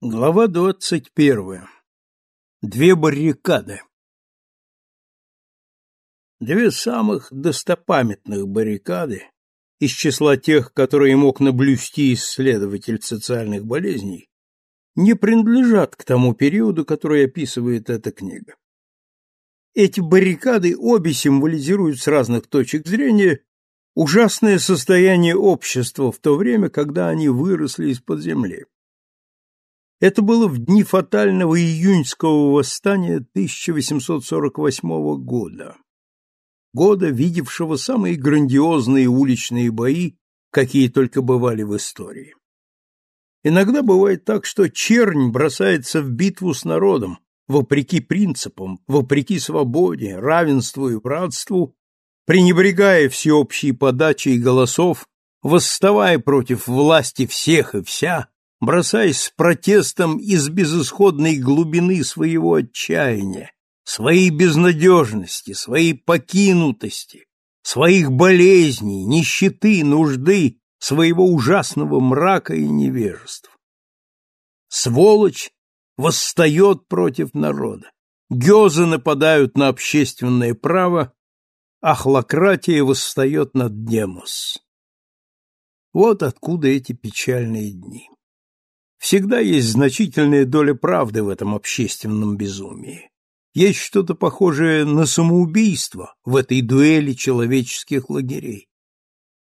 Глава двадцать первая. Две баррикады. Две самых достопамятных баррикады из числа тех, которые мог наблюсти исследователь социальных болезней, не принадлежат к тому периоду, который описывает эта книга. Эти баррикады обе символизируют с разных точек зрения ужасное состояние общества в то время, когда они выросли из-под земли. Это было в дни фатального июньского восстания 1848 года, года, видевшего самые грандиозные уличные бои, какие только бывали в истории. Иногда бывает так, что чернь бросается в битву с народом, вопреки принципам, вопреки свободе, равенству и братству, пренебрегая всеобщей подачей голосов, восставая против власти всех и вся, бросаясь с протестом из безысходной глубины своего отчаяния, своей безнадежности, своей покинутости, своих болезней, нищеты, нужды, своего ужасного мрака и невежества. Сволочь восстает против народа, гёзы нападают на общественное право, а хлократия восстает над демос. Вот откуда эти печальные дни. Всегда есть значительная доля правды в этом общественном безумии. Есть что-то похожее на самоубийство в этой дуэли человеческих лагерей.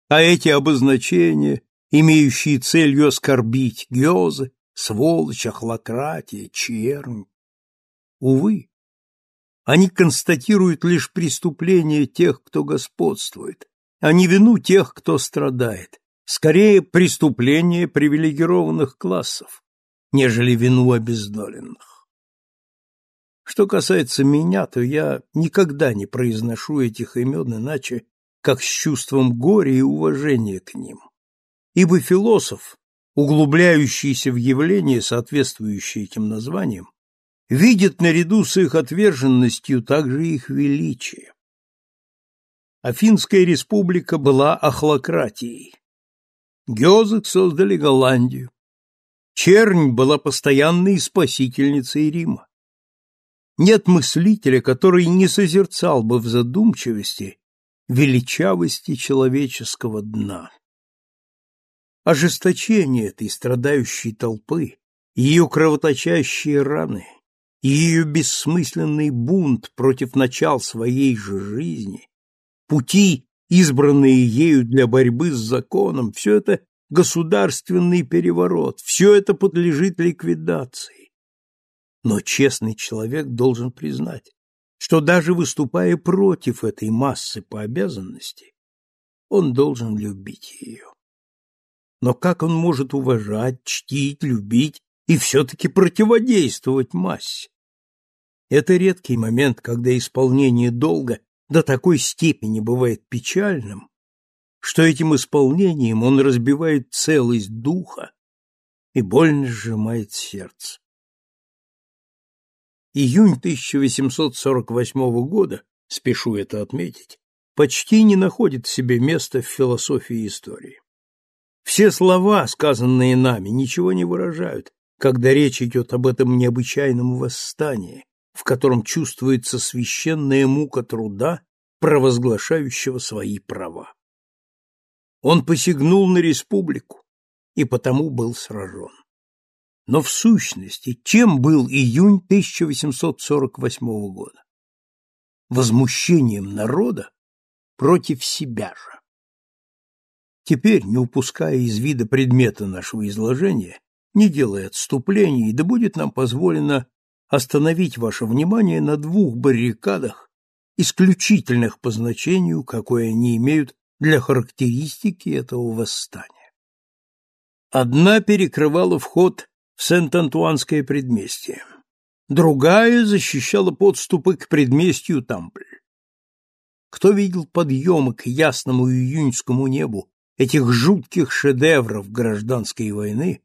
А эти обозначения, имеющие целью оскорбить гёзы, сволочь, охлократия, чернь, увы, они констатируют лишь преступления тех, кто господствует, а не вину тех, кто страдает, скорее преступление привилегированных классов, нежели вину обездоленных. Что касается меня, то я никогда не произношу этих имен иначе, как с чувством горя и уважения к ним. Ибо философ, углубляющийся в явления, соответствующие этим названиям, видит наряду с их отверженностью также их величие. Афинская республика была охлократией, Гёзы создали Голландию. Чернь была постоянной спасительницей Рима. Нет мыслителя, который не созерцал бы в задумчивости величавости человеческого дна. Ожесточение этой страдающей толпы, ее кровоточащие раны, ее бессмысленный бунт против начал своей же жизни, пути, избранные ею для борьбы с законом, все это государственный переворот, все это подлежит ликвидации. Но честный человек должен признать, что даже выступая против этой массы по обязанности, он должен любить ее. Но как он может уважать, чтить, любить и все-таки противодействовать массе? Это редкий момент, когда исполнение долга до такой степени бывает печальным, что этим исполнением он разбивает целость духа и больно сжимает сердце. Июнь 1848 года, спешу это отметить, почти не находит себе места в философии истории. Все слова, сказанные нами, ничего не выражают, когда речь идет об этом необычайном восстании, в котором чувствуется священная мука труда, провозглашающего свои права. Он посягнул на республику и потому был сражен. Но в сущности, чем был июнь 1848 года? Возмущением народа против себя же. Теперь, не упуская из вида предмета нашего изложения, не делая отступлений, да будет нам позволено остановить ваше внимание на двух баррикадах, исключительных по значению, какое они имеют для характеристики этого восстания. Одна перекрывала вход в Сент-Антуанское предместье, другая защищала подступы к предместью Тампль. Кто видел подъемы к ясному июньскому небу этих жутких шедевров гражданской войны,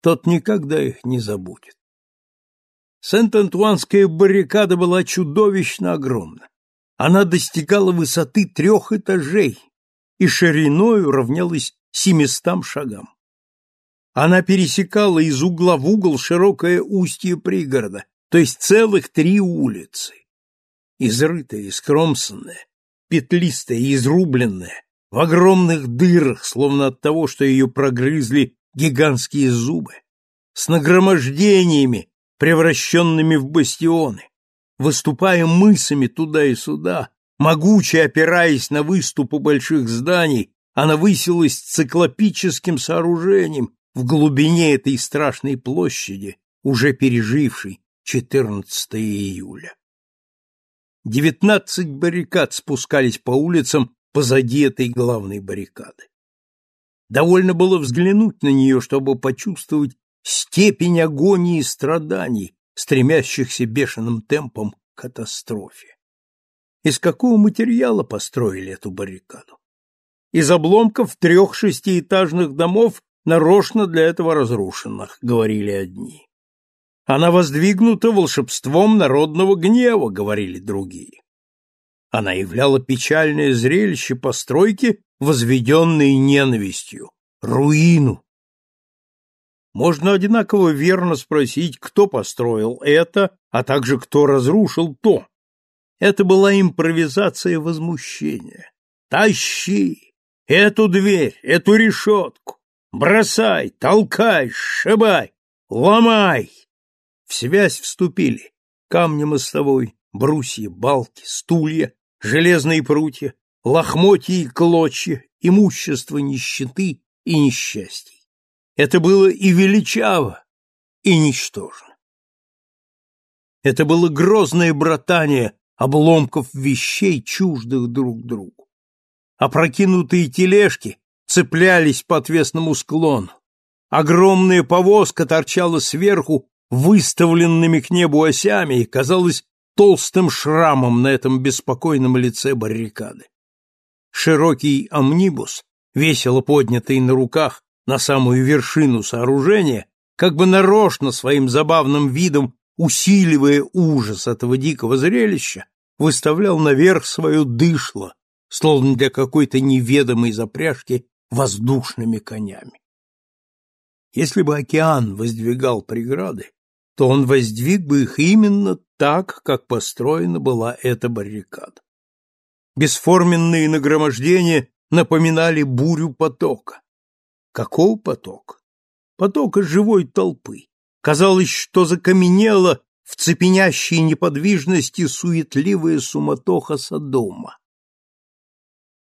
тот никогда их не забудет. Сент-Антуанская баррикада была чудовищно огромна. Она достигала высоты трех этажей и шириною равнялась семистам шагам. Она пересекала из угла в угол широкое устье пригорода, то есть целых три улицы. Изрытая, скромсанная, петлистая изрубленная, в огромных дырах, словно от того, что ее прогрызли гигантские зубы, с нагромождениями, превращенными в бастионы, выступая мысами туда и сюда, могуче опираясь на выступы больших зданий, она высилась циклопическим сооружением в глубине этой страшной площади, уже пережившей 14 июля. Девятнадцать баррикад спускались по улицам позади этой главной баррикады. Довольно было взглянуть на нее, чтобы почувствовать степень агонии и страданий, стремящихся бешеным темпом к катастрофе. Из какого материала построили эту баррикаду? Из обломков трех шестиэтажных домов, нарочно для этого разрушенных, говорили одни. Она воздвигнута волшебством народного гнева, говорили другие. Она являла печальное зрелище постройки, возведенной ненавистью, руину. Можно одинаково верно спросить, кто построил это, а также кто разрушил то. Это была импровизация возмущения. Тащи эту дверь, эту решетку, бросай, толкай, сшибай, ломай. В связь вступили камни мостовой, брусья, балки, стулья, железные прутья, лохмотья и клочья, имущество нищеты и несчастий. Это было и величаво, и ничтожно. Это было грозное братание обломков вещей, чуждых друг другу. Опрокинутые тележки цеплялись по отвесному склону. Огромная повозка торчала сверху выставленными к небу осями и казалась толстым шрамом на этом беспокойном лице баррикады. Широкий амнибус, весело поднятый на руках на самую вершину сооружения, как бы нарочно своим забавным видом усиливая ужас этого дикого зрелища, выставлял наверх свое дышло, словно для какой-то неведомой запряжки воздушными конями. Если бы океан воздвигал преграды, то он воздвиг бы их именно так, как построена была эта баррикада. Бесформенные нагромождения напоминали бурю потока. Какого потока? Потока живой толпы. Казалось, что закаменела в цепенящей неподвижности суетливая суматоха Содома.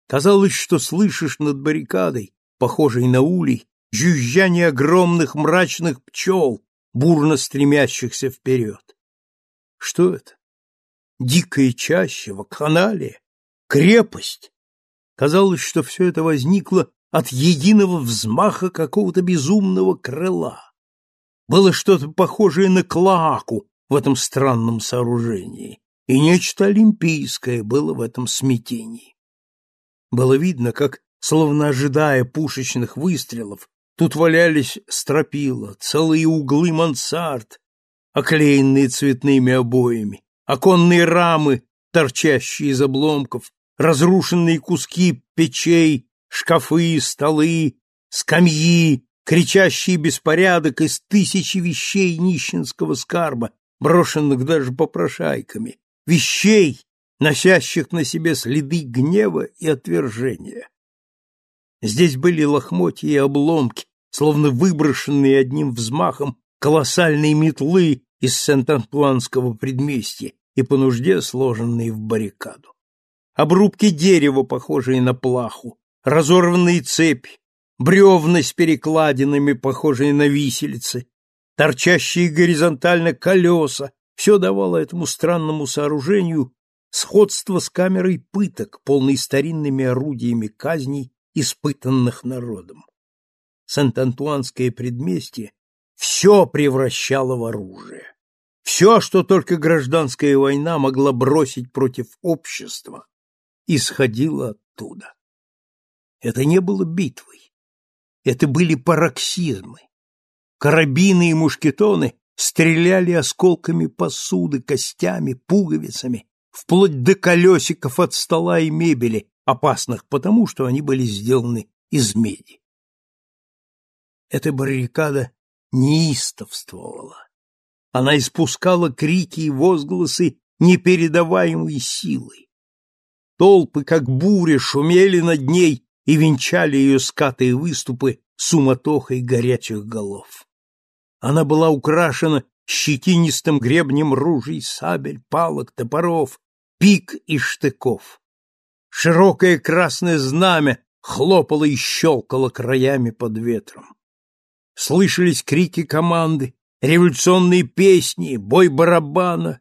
Казалось, что слышишь над баррикадой, похожей на улей, жужжание огромных мрачных пчел, бурно стремящихся вперед. Что это? Дикая чаща, вакханалия, крепость. Казалось, что все это возникло от единого взмаха какого-то безумного крыла. Было что-то похожее на клоаку в этом странном сооружении, и нечто олимпийское было в этом смятении. Было видно, как, словно ожидая пушечных выстрелов, тут валялись стропила, целые углы мансард, оклеенные цветными обоями, оконные рамы, торчащие из обломков, разрушенные куски печей, шкафы, столы, скамьи, кричащий беспорядок из тысячи вещей нищенского скарба, брошенных даже попрошайками, вещей, носящих на себе следы гнева и отвержения. Здесь были лохмотья и обломки, словно выброшенные одним взмахом колоссальные метлы из Сент-Антуанского предместья и по нужде сложенные в баррикаду. Обрубки дерева, похожие на плаху, разорванные цепи, бревна с перекладинами, похожие на виселицы, торчащие горизонтально колеса, все давало этому странному сооружению сходство с камерой пыток, полной старинными орудиями казней, испытанных народом. Сент-Антуанское предместье все превращало в оружие. Все, что только гражданская война могла бросить против общества, исходило оттуда. Это не было битвой. Это были пароксизмы. Карабины и мушкетоны стреляли осколками посуды, костями, пуговицами, вплоть до колесиков от стола и мебели, опасных потому, что они были сделаны из меди. Эта баррикада неистовствовала. Она испускала крики и возгласы непередаваемой силой. Толпы, как буря, шумели над ней и венчали ее скатые выступы суматохой горячих голов. Она была украшена щетинистым гребнем ружей, сабель, палок, топоров, пик и штыков. Широкое красное знамя хлопало и щелкало краями под ветром. Слышались крики команды, революционные песни, бой барабана,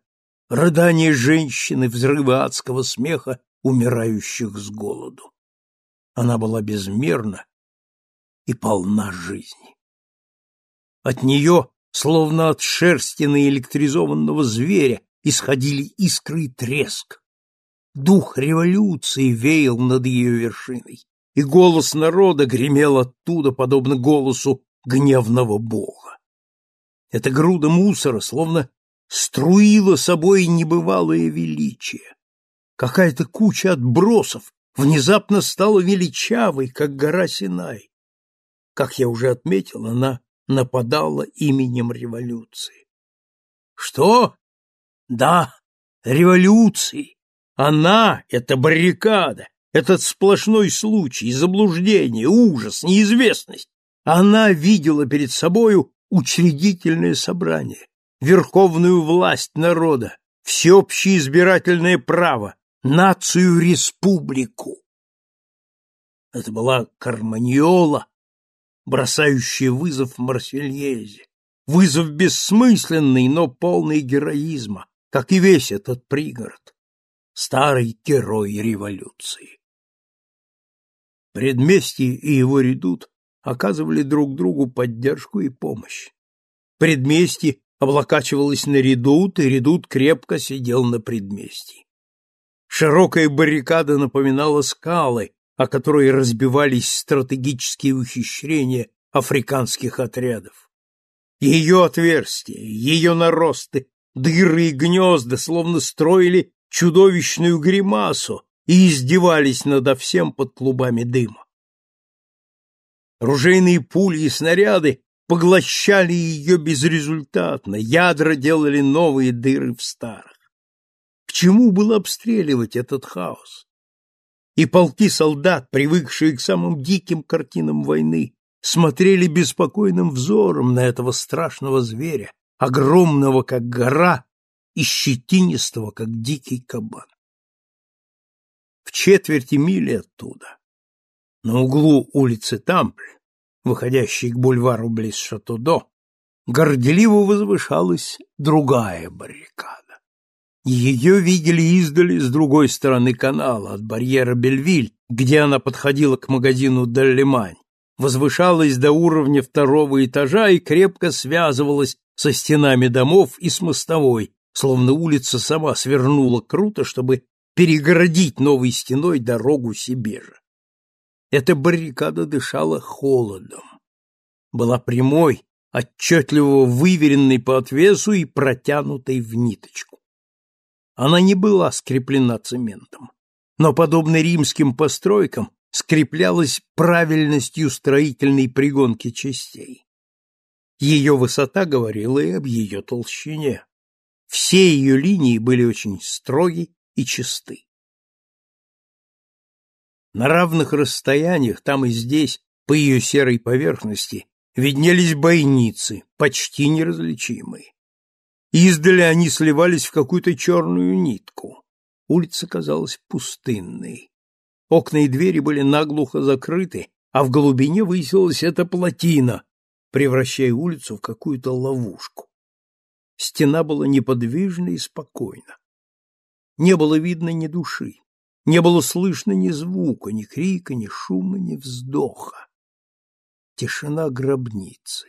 рыдания женщины, взрывы адского смеха, умирающих с голоду. Она была безмерна и полна жизни. От нее, словно от шерсти наэлектризованного зверя, исходили искры и треск. Дух революции веял над ее вершиной, и голос народа гремел оттуда, подобно голосу гневного бога. Эта груда мусора словно струила собой небывалое величие. Какая-то куча отбросов внезапно стала величавой, как гора Синай. Как я уже отметил, она нападала именем революции. Что? Да, революции. Она — это баррикада, этот сплошной случай, заблуждение, ужас, неизвестность. Она видела перед собою учредительное собрание, верховную власть народа, всеобщее избирательное право, нацию-республику. Это была Карманьола, бросающая вызов Марсельезе, вызов бессмысленный, но полный героизма, как и весь этот пригород, старый герой революции. Предместье и его редут оказывали друг другу поддержку и помощь. Предместье облокачивалось на редут, и редут крепко сидел на предместье. Широкая баррикада напоминала скалы, о которые разбивались стратегические ухищрения африканских отрядов. Ее отверстия, ее наросты, дыры и гнезда словно строили чудовищную гримасу и издевались надо всем под клубами дыма. Ружейные пули и снаряды поглощали ее безрезультатно, ядра делали новые дыры в старых. Чему было обстреливать этот хаос? И полки солдат, привыкшие к самым диким картинам войны, смотрели беспокойным взором на этого страшного зверя, огромного, как гора, и щетинистого, как дикий кабан. В четверти мили оттуда, на углу улицы Тампль, выходящей к бульвару близ Шатудо, горделиво возвышалась другая баррикада. Ее видели издали с другой стороны канала, от барьера Бельвиль, где она подходила к магазину Даллемань, возвышалась до уровня второго этажа и крепко связывалась со стенами домов и с мостовой, словно улица сама свернула круто, чтобы перегородить новой стеной дорогу себе же. Эта баррикада дышала холодом. Была прямой, отчетливо выверенной по отвесу и протянутой в ниточку. Она не была скреплена цементом, но, подобно римским постройкам, скреплялась правильностью строительной пригонки частей. Ее высота говорила и об ее толщине. Все ее линии были очень строги и чисты. На равных расстояниях, там и здесь, по ее серой поверхности, виднелись бойницы, почти неразличимые. Издали они сливались в какую-то черную нитку. Улица казалась пустынной. Окна и двери были наглухо закрыты, а в глубине высилась эта плотина, превращая улицу в какую-то ловушку. Стена была неподвижна и спокойна. Не было видно ни души, не было слышно ни звука, ни крика, ни шума, ни вздоха. Тишина гробницы.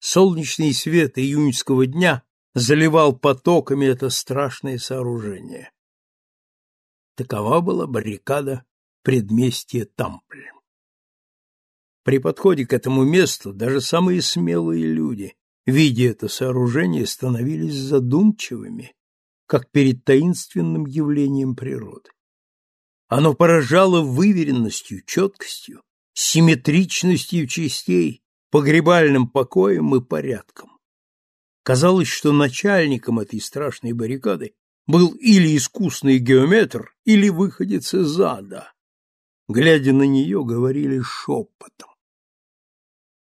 Солнечный свет июньского дня заливал потоками это страшное сооружение. Такова была баррикада предместья Тампль. При подходе к этому месту даже самые смелые люди, видя это сооружение, становились задумчивыми, как перед таинственным явлением природы. Оно поражало выверенностью, четкостью, симметричностью частей, погребальным покоем и порядком. Казалось, что начальником этой страшной баррикады был или искусный геометр, или выходец из ада. Глядя на нее, говорили шепотом.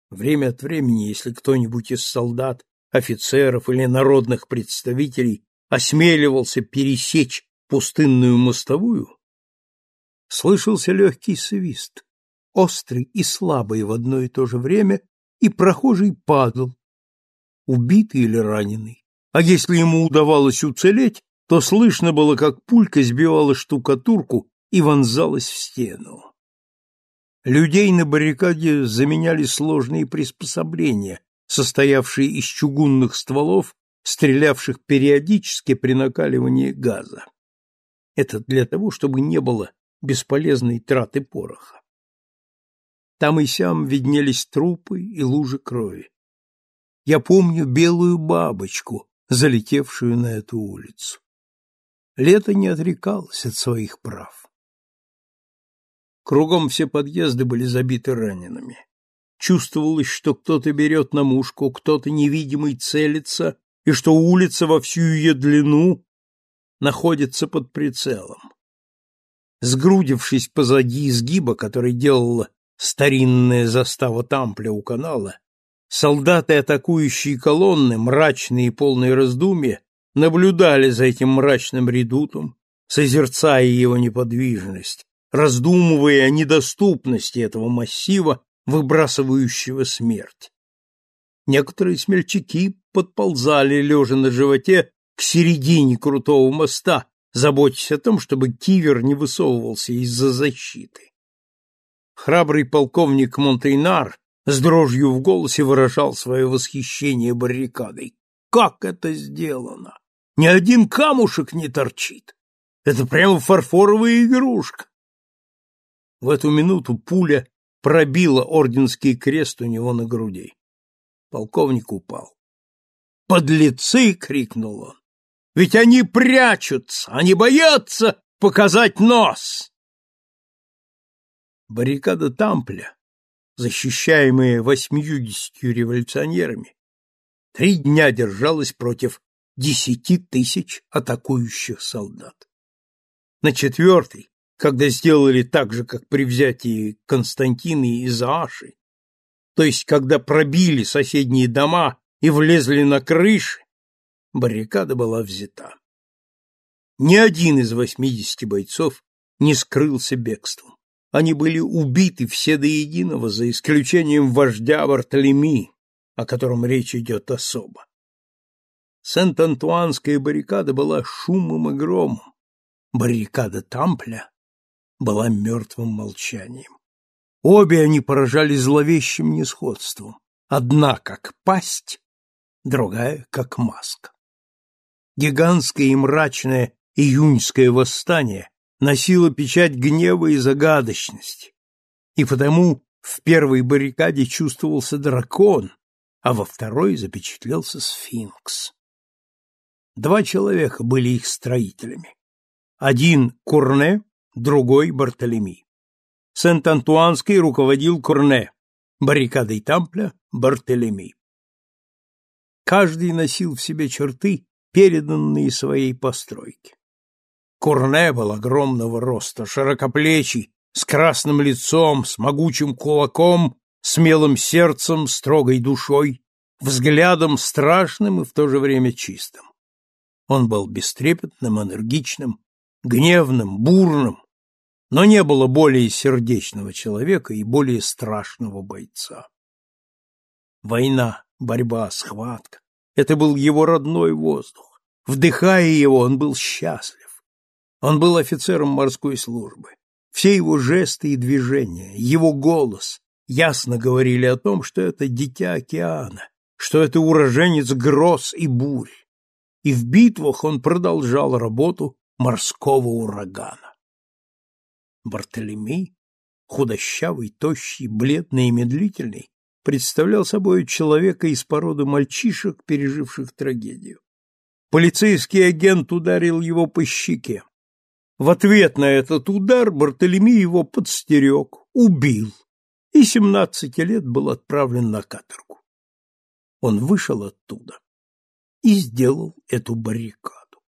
Время от времени, если кто-нибудь из солдат, офицеров или народных представителей осмеливался пересечь пустынную мостовую, слышался легкий свист, острый и слабый в одно и то же время, и прохожий падал, убитый или раненый. А если ему удавалось уцелеть, то слышно было, как пулька сбивала штукатурку и вонзалась в стену. Людей на баррикаде заменяли сложные приспособления, состоявшие из чугунных стволов, стрелявших периодически при накаливании газа. Это для того, чтобы не было бесполезной траты пороха. Там и сям виднелись трупы и лужи крови. Я помню белую бабочку, залетевшую на эту улицу. Лето не отрекалось от своих прав. Кругом все подъезды были забиты ранеными. Чувствовалось, что кто-то берет на мушку, кто-то невидимый целится, и что улица во всю ее длину находится под прицелом. Сгрудившись позади изгиба, который делала старинная застава Тампля у канала, солдаты атакующие колонны, мрачные и полные раздумья, наблюдали за этим мрачным редутом, созерцая его неподвижность, раздумывая о недоступности этого массива, выбрасывающего смерть. Некоторые смельчаки подползали, лежа на животе, к середине крутого моста, заботясь о том, чтобы кивер не высовывался из-за защиты. Храбрый полковник Монтейнар с дрожью в голосе выражал свое восхищение баррикадой. Как это сделано? Ни один камушек не торчит. Это прямо фарфоровая игрушка. В эту минуту пуля пробила орденский крест у него на груди. Полковник упал. «Подлецы!» — крикнул он. «Ведь они прячутся, они боятся показать нос!» Баррикада Тампля, защищаемая восьмьюдесятью революционерами, три дня держалась против десяти тысяч атакующих солдат. На четвертый, когда сделали так же, как при взятии Константина и Зааши, то есть когда пробили соседние дома и влезли на крыши, баррикада была взята. Ни один из восьмидесяти бойцов не скрылся бегством. Они были убиты все до единого, за исключением вождя Бартолеми, о котором речь идет особо. Сент-Антуанская баррикада была шумом и громом. Баррикада Тампля была мертвым молчанием. Обе они поражали зловещим несходством. Одна как пасть, другая как маска. Гигантское и мрачное июньское восстание носило печать гнева и загадочности, и потому в первой баррикаде чувствовался дракон, а во второй запечатлелся сфинкс. Два человека были их строителями. Один — Курне, другой — Бартолеми. Сент-Антуанский руководил Курне, баррикадой Тампля — Бартолеми. Каждый носил в себе черты, переданные своей постройке. Курне был огромного роста, широкоплечий, с красным лицом, с могучим кулаком, смелым сердцем, строгой душой, взглядом страшным и в то же время чистым. Он был бестрепетным, энергичным, гневным, бурным, но не было более сердечного человека и более страшного бойца. Война, борьба, схватка — это был его родной воздух. Вдыхая его, он был счастлив. Он был офицером морской службы. Все его жесты и движения, его голос ясно говорили о том, что это дитя океана, что это уроженец гроз и бурь и в битвах он продолжал работу морского урагана. Бартолемей, худощавый, тощий, бледный и медлительный, представлял собой человека из породы мальчишек, переживших трагедию. Полицейский агент ударил его по щеке. В ответ на этот удар Бартолемей его подстерег, убил. и семнадцати лет был отправлен на каторгу. Он вышел оттуда и сделал эту баррикаду.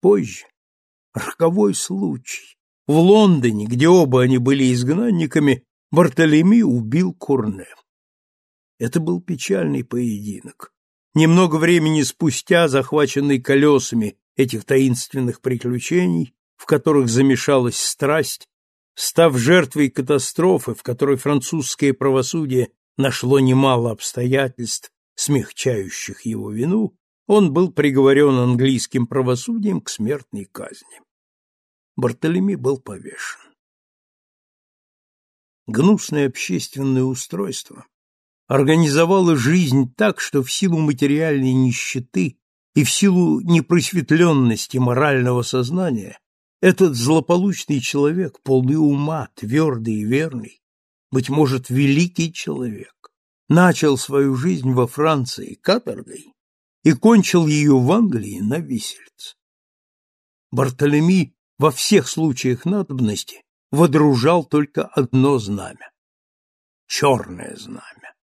Позже, роковой случай, в Лондоне, где оба они были изгнанниками, Бартолеми убил Курне. Это был печальный поединок. Немного времени спустя, захваченный колесами этих таинственных приключений, в которых замешалась страсть, став жертвой катастрофы, в которой французское правосудие нашло немало обстоятельств, смягчающих его вину, он был приговорен английским правосудием к смертной казни. Бартолеми был повешен. Гнусное общественное устройство организовало жизнь так, что в силу материальной нищеты и в силу непросветленности морального сознания этот злополучный человек, полный ума, твердый и верный, быть может, великий человек, начал свою жизнь во Франции каторгой и кончил ее в Англии на висельце. Бартолеми во всех случаях надобности водружал только одно знамя — черное знамя.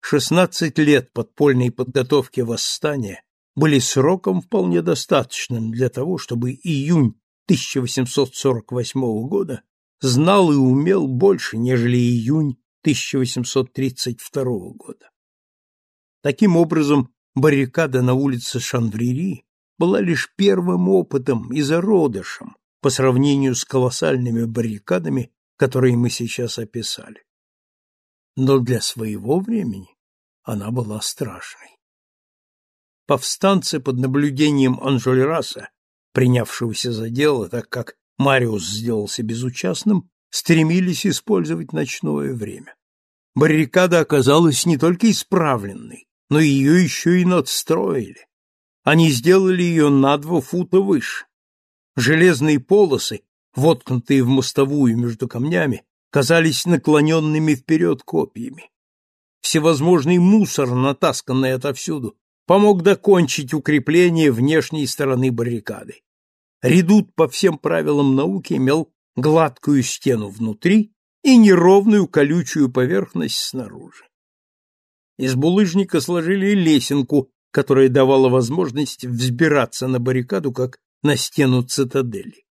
Шестнадцать лет подпольной подготовки восстания были сроком вполне достаточным для того, чтобы июнь 1848 года знал и умел больше, нежели июнь 1832 года. Таким образом, баррикада на улице Шанврири была лишь первым опытом и зародышем по сравнению с колоссальными баррикадами, которые мы сейчас описали. Но для своего времени она была страшной. Повстанцы под наблюдением Анжольраса, принявшегося за дело, так как Мариус сделался безучастным, стремились использовать ночное время. Баррикада оказалась не только исправленной, но ее еще и надстроили. Они сделали ее на два фута выше. Железные полосы, воткнутые в мостовую между камнями, казались наклоненными вперед копьями. Всевозможный мусор, натасканный отовсюду, помог докончить укрепление внешней стороны баррикады. Редут по всем правилам науки имел гладкую стену внутри и неровную колючую поверхность снаружи. Из булыжника сложили лесенку, которая давала возможность взбираться на баррикаду, как на стену цитадели.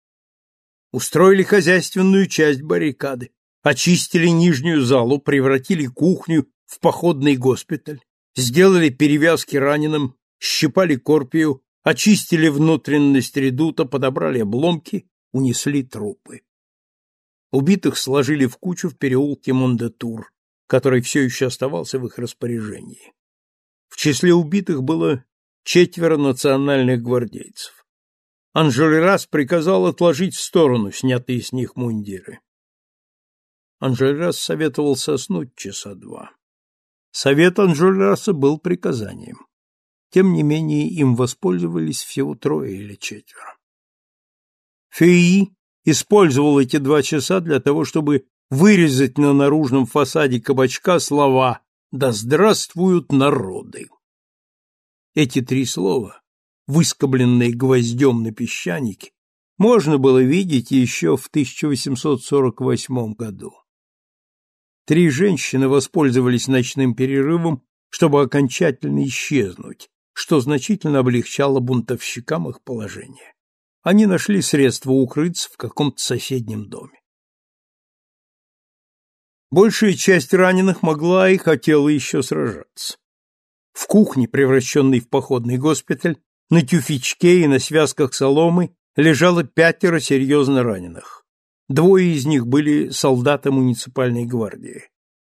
Устроили хозяйственную часть баррикады, очистили нижнюю залу, превратили кухню в походный госпиталь, сделали перевязки раненым, щипали корпию, очистили внутренность редута, подобрали обломки, унесли трупы. Убитых сложили в кучу в переулке Мондетур, который все еще оставался в их распоряжении. В числе убитых было четверо национальных гвардейцев. Анжелерас приказал отложить в сторону снятые с них мундиры. Анжелерас советовал соснуть часа два. Совет Анжулераса был приказанием. Тем не менее, им воспользовались всего трое или четверо. Феи использовал эти два часа для того, чтобы вырезать на наружном фасаде кабачка слова «Да здравствуют народы!». Эти три слова, выскобленные гвоздем на песчанике, можно было видеть еще в 1848 году. Три женщины воспользовались ночным перерывом, чтобы окончательно исчезнуть, что значительно облегчало бунтовщикам их положение. Они нашли средства укрыться в каком-то соседнем доме. Большая часть раненых могла и хотела еще сражаться. В кухне, превращенной в походный госпиталь, на тюфячке и на связках соломы лежало пятеро серьезно раненых. Двое из них были солдаты муниципальной гвардии.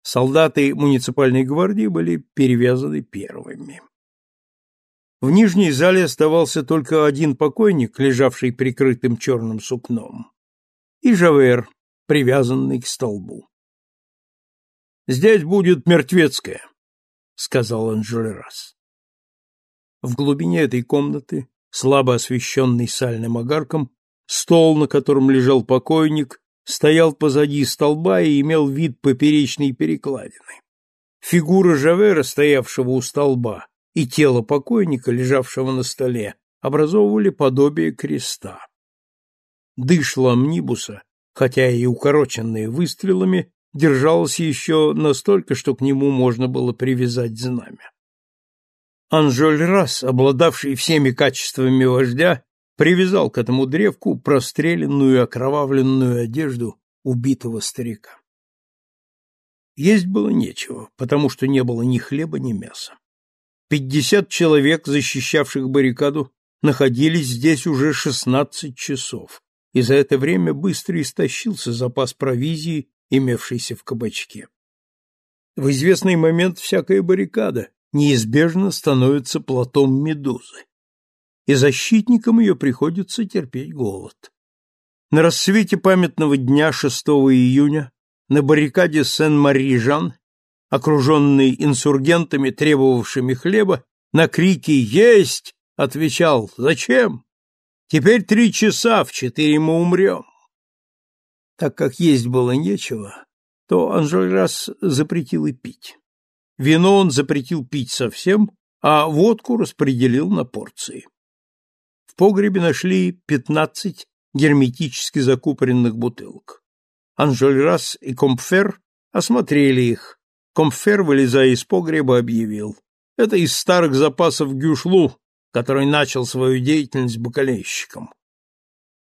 Солдаты муниципальной гвардии были перевязаны первыми. В нижней зале оставался только один покойник, лежавший прикрытым черным сукном, и Жавер, привязанный к столбу. «Здесь будет мертвецкая», — сказал Анжелерас. В глубине этой комнаты, слабо освещенной сальным огарком, Стол, на котором лежал покойник, стоял позади столба и имел вид поперечной перекладины. Фигура Жавера, стоявшего у столба, и тело покойника, лежавшего на столе, образовывали подобие креста. Дышло амнибуса хотя и укороченное выстрелами, держалось еще настолько, что к нему можно было привязать знамя. Анжоль Рас, обладавший всеми качествами вождя, привязал к этому древку простреленную и окровавленную одежду убитого старика. Есть было нечего, потому что не было ни хлеба, ни мяса. Пятьдесят человек, защищавших баррикаду, находились здесь уже шестнадцать часов, и за это время быстро истощился запас провизии, имевшийся в кабачке. В известный момент всякая баррикада неизбежно становится платом медузы, и защитникам ее приходится терпеть голод. На рассвете памятного дня 6 июня на баррикаде Сен-Мари-Жан окруженный инсургентами, требовавшими хлеба, на крики «Есть!» отвечал «Зачем? Теперь три часа, в четыре мы умрем». Так как есть было нечего, то Анжельрас запретил и пить. Вино он запретил пить совсем, а водку распределил на порции. В погребе нашли пятнадцать герметически закупоренных бутылок. Анжельрас и Компфер осмотрели их, Комфер, вылезая из погреба, объявил. Это из старых запасов Гюшлу, который начал свою деятельность бокалейщиком.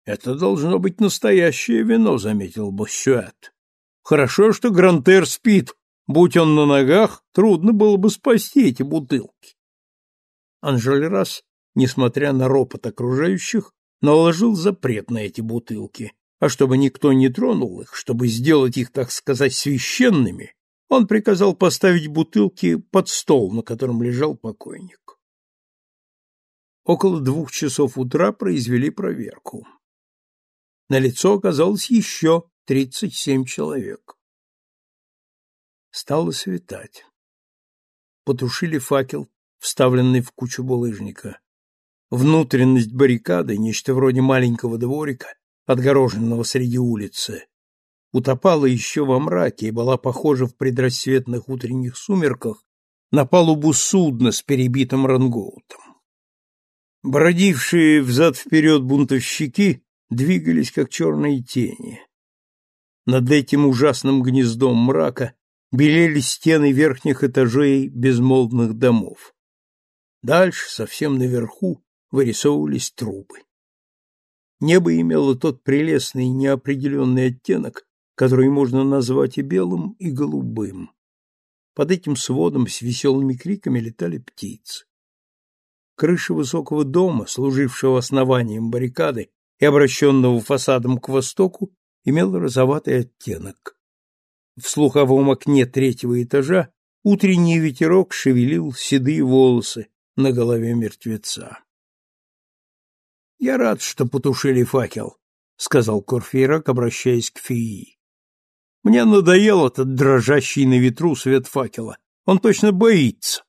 Это должно быть настоящее вино, заметил Боссюэт. Хорошо, что Грантер спит. Будь он на ногах, трудно было бы спасти эти бутылки. Анжельрас, несмотря на ропот окружающих, наложил запрет на эти бутылки, а чтобы никто не тронул их, чтобы сделать их, так сказать, священными, он приказал поставить бутылки под стол, на котором лежал покойник. Около двух часов утра произвели проверку. На лицо оказалось еще тридцать семь человек. Стало светать. Потушили факел, вставленный в кучу булыжника. Внутренность баррикады, нечто вроде маленького дворика, отгороженного среди улицы, утопала еще во мраке и была похожа в предрассветных утренних сумерках на палубу судна с перебитым рангоутом. Бродившие взад-вперед бунтовщики двигались, как черные тени. Над этим ужасным гнездом мрака белели стены верхних этажей безмолвных домов. Дальше, совсем наверху, вырисовывались трубы. Небо имело тот прелестный неопределенный оттенок, который можно назвать и белым, и голубым. Под этим сводом с веселыми криками летали птицы. Крыша высокого дома, служившего основанием баррикады и обращенного фасадом к востоку, имела розоватый оттенок. В слуховом окне третьего этажа утренний ветерок шевелил седые волосы на голове мертвеца. — Я рад, что потушили факел, — сказал Корфейрак, обращаясь к Фии. Мне надоел этот дрожащий на ветру свет факела. Он точно боится.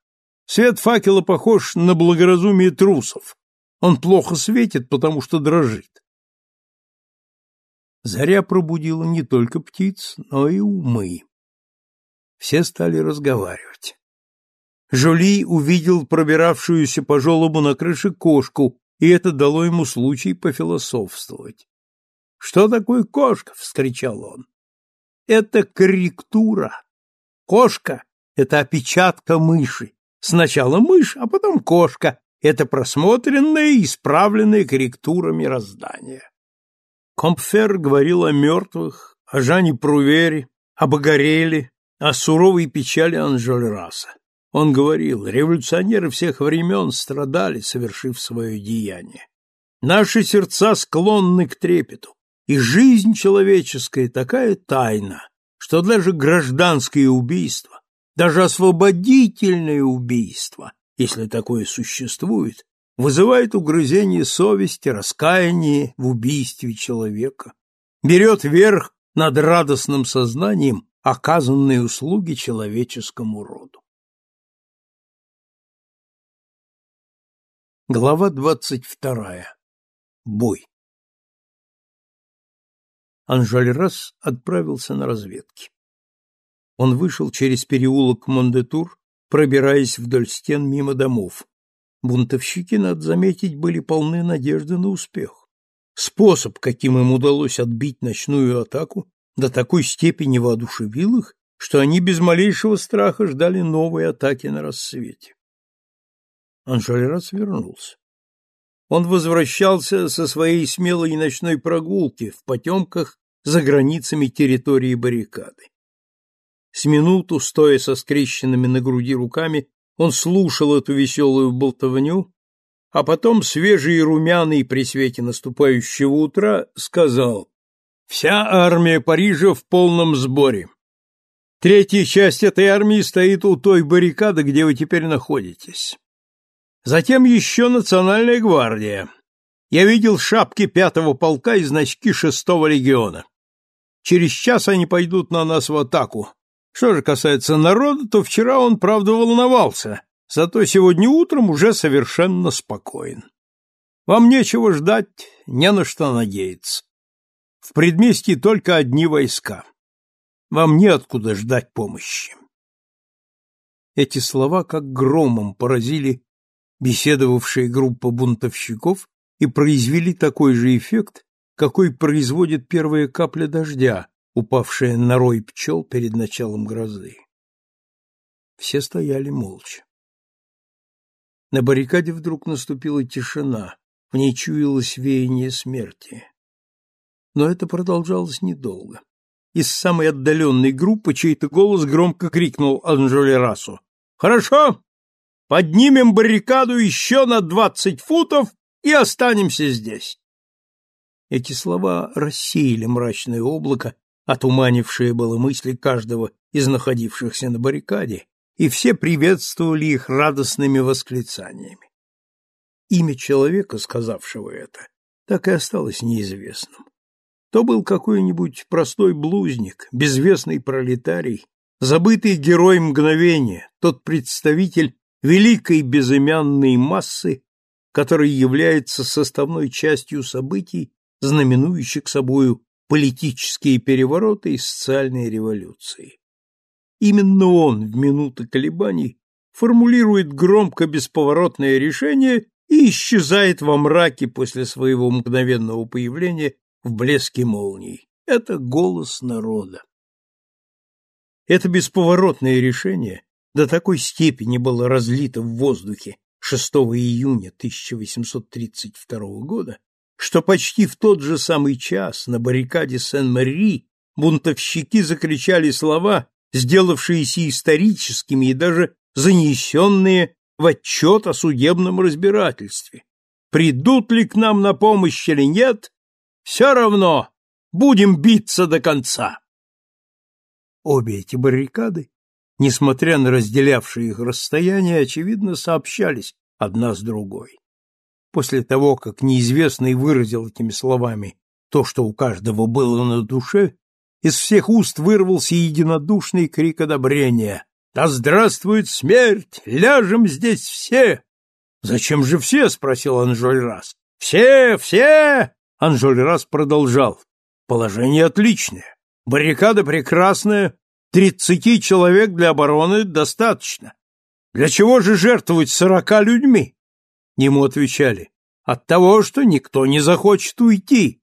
Свет факела похож на благоразумие трусов. Он плохо светит, потому что дрожит. Заря пробудила не только птиц, но и умы. Все стали разговаривать. Жоли увидел пробиравшуюся по желобу на крыше кошку, и это дало ему случай пофилософствовать. — Что такое кошка? — вскричал он это корректура. Кошка — это опечатка мыши. Сначала мышь, а потом кошка. Это просмотренная и исправленная корректура мироздания. Компфер говорил о мертвых, о Жане Прувере, об Огореле, о суровой печали Анжольраса. Он говорил, революционеры всех времен страдали, совершив свое деяние. Наши сердца склонны к трепету. И жизнь человеческая такая тайна, что даже гражданское убийство, даже освободительное убийство, если такое существует, вызывает угрызение совести, раскаяние в убийстве человека, берет верх над радостным сознанием оказанные услуги человеческому роду. Глава двадцать вторая. Бой. Анжальрас отправился на разведки. Он вышел через переулок Мондетур, пробираясь вдоль стен мимо домов. Бунтовщики, надо заметить, были полны надежды на успех. Способ, каким им удалось отбить ночную атаку, до такой степени воодушевил их, что они без малейшего страха ждали новой атаки на рассвете. Анжельрас вернулся. Он возвращался со своей смелой ночной прогулки в потемках за границами территории баррикады. С минуту, стоя со скрещенными на груди руками, он слушал эту веселую болтовню, а потом, свежий и румяный при свете наступающего утра, сказал «Вся армия Парижа в полном сборе. Третья часть этой армии стоит у той баррикады, где вы теперь находитесь. Затем еще национальная гвардия. Я видел шапки пятого полка и значки шестого легиона. Через час они пойдут на нас в атаку. Что же касается народа, то вчера он, правда, волновался, зато сегодня утром уже совершенно спокоен. Вам нечего ждать, не на что надеяться. В предместье только одни войска. Вам неоткуда ждать помощи. Эти слова как громом поразили беседовавшая группа бунтовщиков и произвели такой же эффект, какой производит первая капля дождя, упавшая на рой пчел перед началом грозы. Все стояли молча. На баррикаде вдруг наступила тишина, в ней чуялось веяние смерти. Но это продолжалось недолго. Из самой отдаленной группы чей-то голос громко крикнул Анжолерасу. «Хорошо! Поднимем баррикаду еще на двадцать футов и останемся здесь!» Эти слова рассеяли мрачное облако, отуманившее было мысли каждого из находившихся на баррикаде, и все приветствовали их радостными восклицаниями. Имя человека, сказавшего это, так и осталось неизвестным. То был какой-нибудь простой блузник, безвестный пролетарий, забытый герой мгновения, тот представитель великой безымянной массы, который является составной частью событий, знаменующих собою политические перевороты и социальные революции. Именно он в минуты колебаний формулирует громко бесповоротное решение и исчезает во мраке после своего мгновенного появления в блеске молний. Это голос народа. Это бесповоротное решение до такой степени было разлито в воздухе 6 июня 1832 года, что почти в тот же самый час на баррикаде Сен-Мари бунтовщики закричали слова, сделавшиеся историческими и даже занесенные в отчет о судебном разбирательстве. Придут ли к нам на помощь или нет, все равно будем биться до конца. Обе эти баррикады, несмотря на разделявшие их расстояние, очевидно сообщались одна с другой. После того, как неизвестный выразил этими словами то, что у каждого было на душе, из всех уст вырвался единодушный крик одобрения. «Да здравствует смерть! Ляжем здесь все!» «Зачем же все?» — спросил Анжольрас. «Все, все!» — Анжольрас продолжал. «Положение отличное. Баррикада прекрасная. Тридцати человек для обороны достаточно. Для чего же жертвовать сорока людьми?» Ему отвечали, от того, что никто не захочет уйти.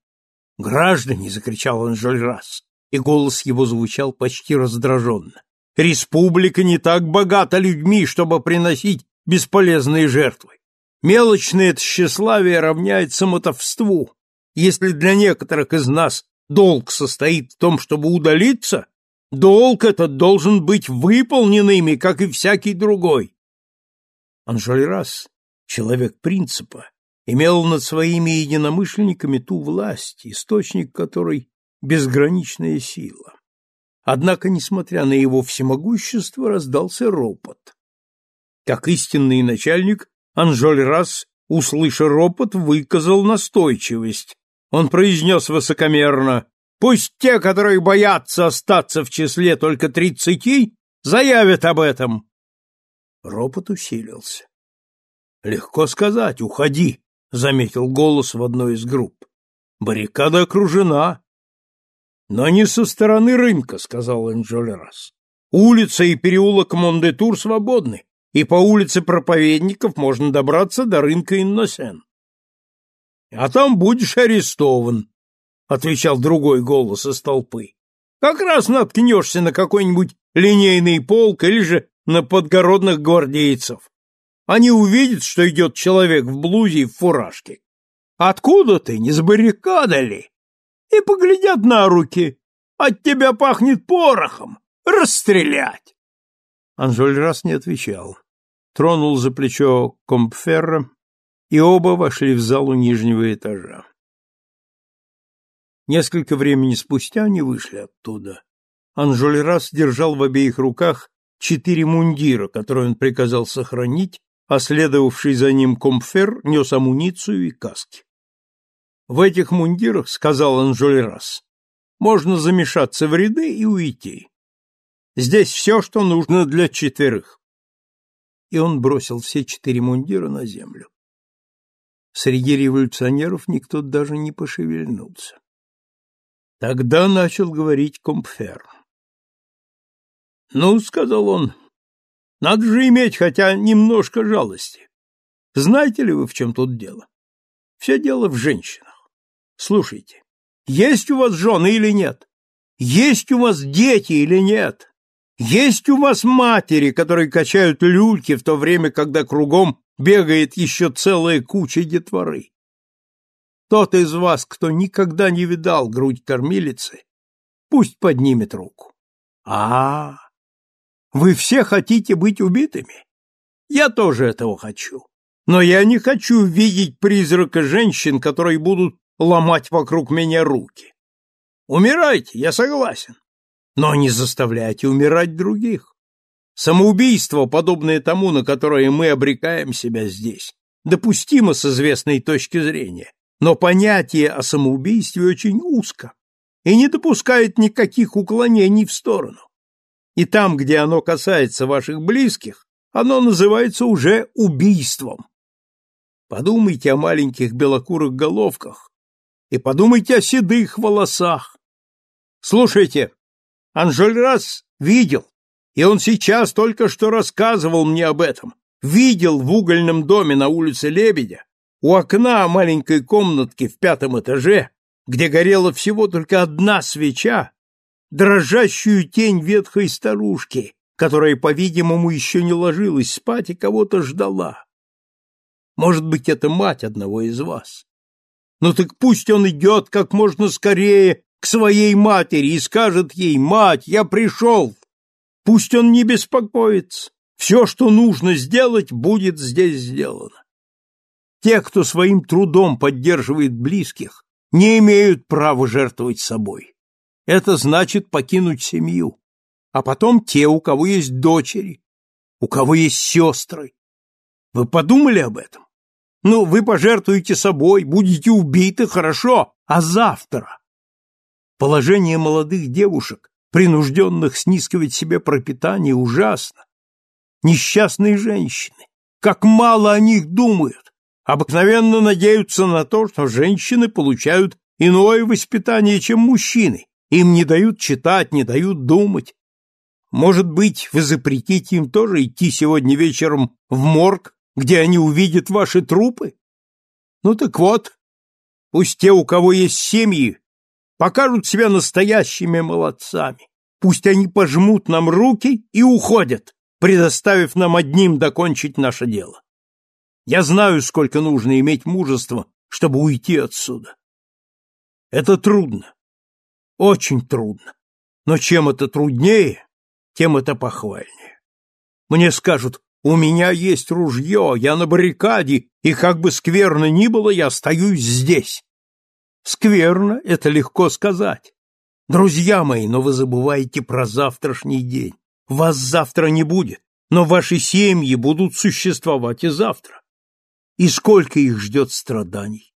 «Граждане!» — закричал он раз, и голос его звучал почти раздраженно. «Республика не так богата людьми, чтобы приносить бесполезные жертвы. Мелочное тщеславие равняется мотовству. Если для некоторых из нас долг состоит в том, чтобы удалиться, долг этот должен быть выполнен ими, как и всякий другой. Анжельрас человек принципа, имел над своими единомышленниками ту власть, источник которой — безграничная сила. Однако, несмотря на его всемогущество, раздался ропот. Как истинный начальник, Анжоль раз, услыша ропот, выказал настойчивость. Он произнес высокомерно, «Пусть те, которые боятся остаться в числе только тридцати, заявят об этом». Ропот усилился. Легко сказать, уходи, заметил голос в одной из групп. Баррикада окружена. Но не со стороны рынка, сказал Энджолерас. Улица и переулок Мондетур свободны, и по улице проповедников можно добраться до рынка Инносен. а там будешь арестован, — отвечал другой голос из толпы. Как раз наткнешься на какой-нибудь линейный полк или же на подгородных гвардейцев. Они увидят, что идет человек в блузе и в фуражке. Откуда ты, не с баррикады ли? И поглядят на руки. От тебя пахнет порохом. Расстрелять! Анжольрас не отвечал. Тронул за плечо Компферра, и оба вошли в залу нижнего этажа. Несколько времени спустя они вышли оттуда. Анжольрас держал в обеих руках четыре мундира, которые он приказал сохранить, а следовавший за ним Компфер нес амуницию и каски. В этих мундирах, сказал Анжольрас, можно замешаться в ряды и уйти. Здесь все, что нужно для четверых. И он бросил все четыре мундира на землю. Среди революционеров никто даже не пошевельнулся. Тогда начал говорить Компфер. «Ну, — сказал он, — надо же иметь хотя немножко жалости. Знаете ли вы, в чем тут дело? Все дело в женщинах. Слушайте, есть у вас жены или нет? Есть у вас дети или нет? Есть у вас матери, которые качают люльки в то время, когда кругом бегает еще целая куча детворы? Тот из вас, кто никогда не видал грудь кормилицы, пусть поднимет руку. А, -а, а Вы все хотите быть убитыми? Я тоже этого хочу. Но я не хочу видеть призрака женщин, которые будут ломать вокруг меня руки. Умирайте, я согласен но не заставляйте умирать других. Самоубийство, подобное тому, на которое мы обрекаем себя здесь, допустимо с известной точки зрения, но понятие о самоубийстве очень узко и не допускает никаких уклонений в сторону. И там, где оно касается ваших близких, оно называется уже убийством. Подумайте о маленьких белокурых головках и подумайте о седых волосах. Слушайте, Анжельрас видел, и он сейчас только что рассказывал мне об этом. Видел в угольном доме на улице Лебедя, у окна маленькой комнатки в пятом этаже, где горела всего только одна свеча, дрожащую тень ветхой старушки, которая, по-видимому, еще не ложилась спать и кого-то ждала. Может быть, это мать одного из вас. Ну так пусть он идет как можно скорее к своей матери и скажет ей, «Мать, я пришел!» Пусть он не беспокоится. Все, что нужно сделать, будет здесь сделано. Те, кто своим трудом поддерживает близких, не имеют права жертвовать собой. Это значит покинуть семью. А потом те, у кого есть дочери, у кого есть сестры. Вы подумали об этом? Ну, вы пожертвуете собой, будете убиты, хорошо, а завтра? Положение молодых девушек, принужденных снискивать себе пропитание, ужасно. Несчастные женщины, как мало о них думают, обыкновенно надеются на то, что женщины получают иное воспитание, чем мужчины, им не дают читать, не дают думать. Может быть, вы запретите им тоже идти сегодня вечером в морг, где они увидят ваши трупы? Ну так вот, пусть те, у кого есть семьи, покажут себя настоящими молодцами. Пусть они пожмут нам руки и уходят, предоставив нам одним докончить наше дело. Я знаю, сколько нужно иметь мужества, чтобы уйти отсюда. Это трудно. Очень трудно. Но чем это труднее, тем это похвальнее. Мне скажут, у меня есть ружье, я на баррикаде, и как бы скверно ни было, я остаюсь здесь. Скверно, это легко сказать. Друзья мои, но вы забываете про завтрашний день. Вас завтра не будет, но ваши семьи будут существовать и завтра. И сколько их ждет страданий.